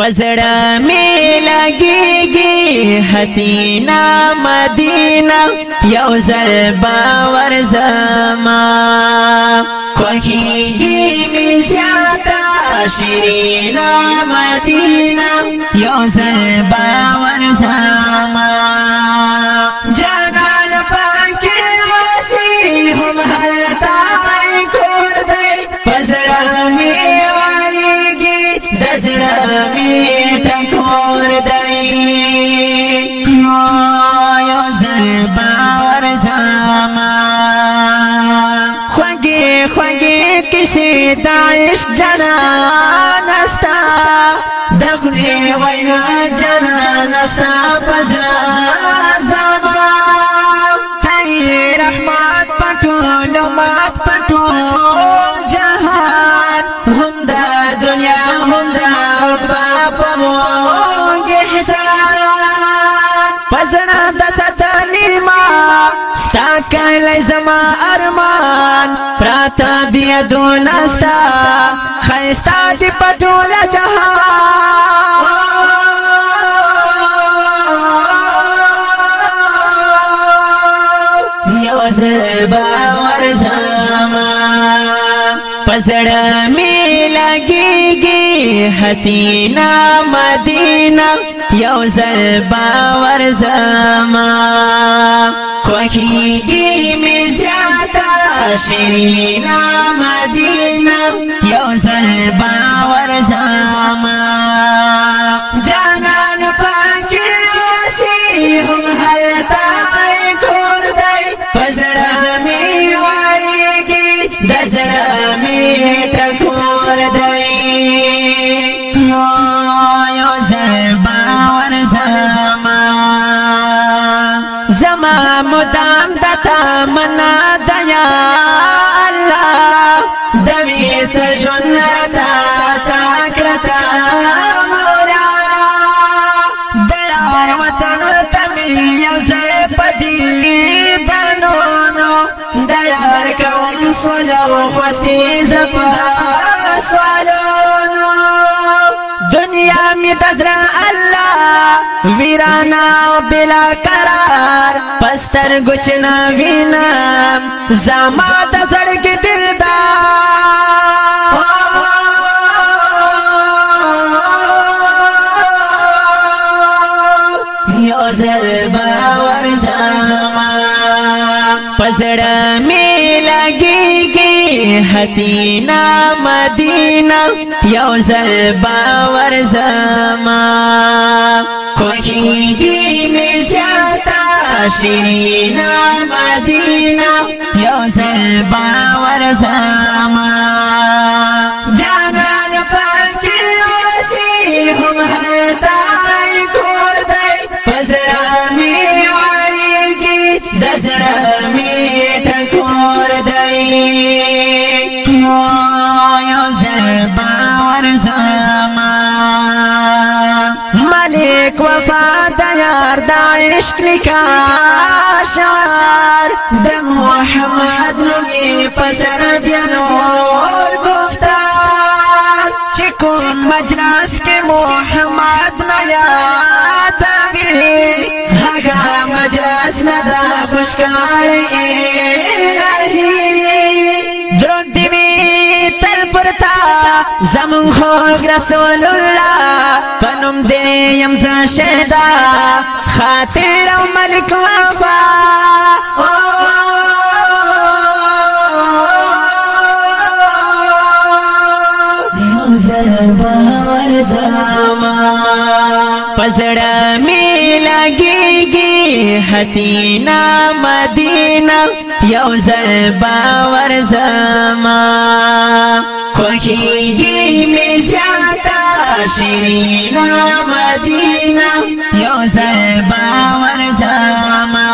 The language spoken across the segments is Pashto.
پزړه می لګيږي حسینا مدینه یو زل باور زمان می ټکور دی یو زر باور زما خوږی خوږی کسی داعش جنا نستا دغلی وینا جنا نستا پزرا دی زما ارمان پراتا دی دونستا خیستا دی پټول جهان یو زبا ورزما پزړه می لګيږي حسینا مدینہ یو زبا ورزما خوخیگی می زیادا شیرین مدینه یو زل باور زمان منا دیا الله دمی سجن رتا تا کرتا مولا دیار وطن تمی یوزے پدی دنونو دیار کون صلو خوستی زبان ویرانا بلا قرار پستر گچنا وینا زما د زړګ دلدار یو زل باور زما پسړه می حسینا مدینہ یو زلبا ورزما خوخیگی می زیادا شیرینا مدینہ یو زلبا ورزما یار د عشق لیکا شعر د محمد رومي پسر بیا نور گفتار چې کوم مجلس کې محمد نه یاد وی هغه مجلس نه د خوشکاله الهي زمون خو رسول الله پنوم دې يم ز شهدا خاطر او ملک وفا پزړه می لګيږي حسینا مدینه یو زل باور زما خوخیگی می زیادا شیرینا مدینا یو زل باور زاما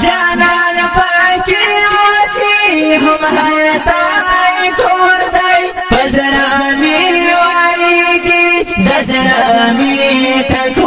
جانان پاکی آسی هم حیطا ای کور دی پزڑا می واریگی دزڑا می ٹکو